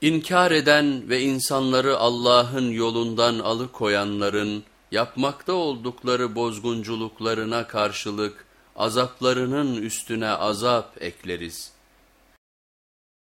İnkar eden ve insanları Allah'ın yolundan alıkoyanların yapmakta oldukları bozgunculuklarına karşılık azaplarının üstüne azap ekleriz.